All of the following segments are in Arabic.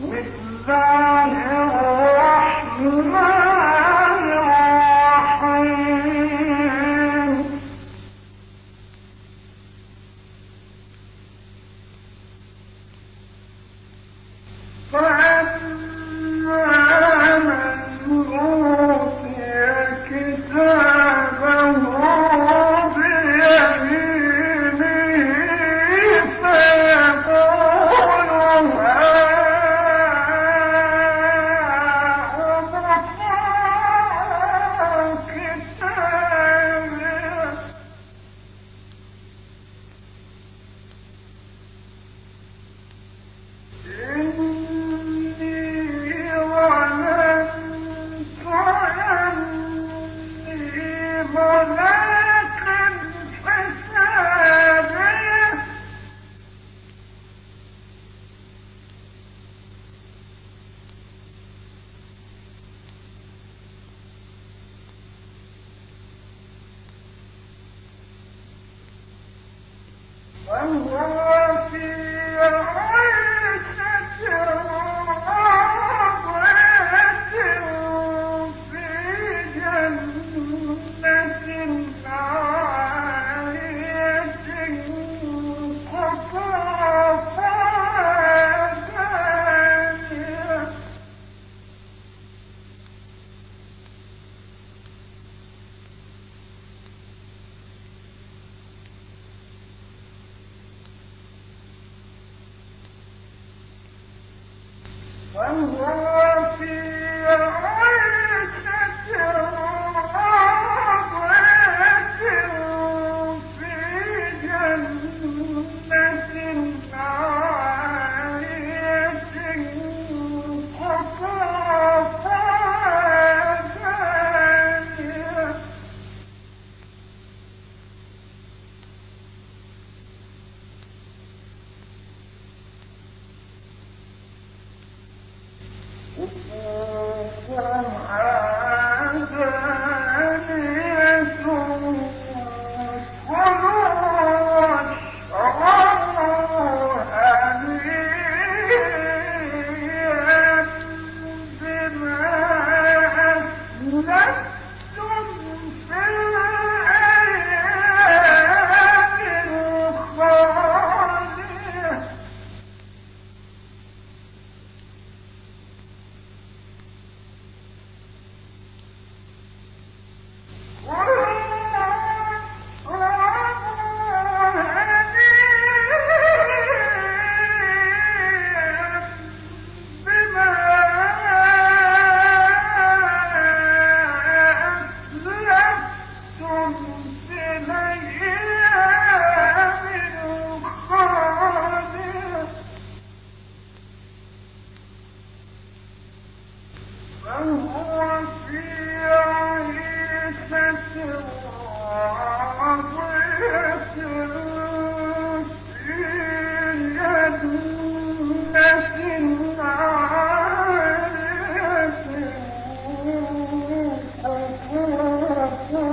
مثل الله いい。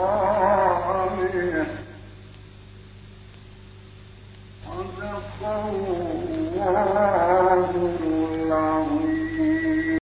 الله